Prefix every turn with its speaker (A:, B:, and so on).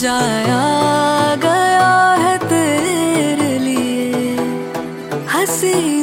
A: सजाया गया है तेरे लिए। हसी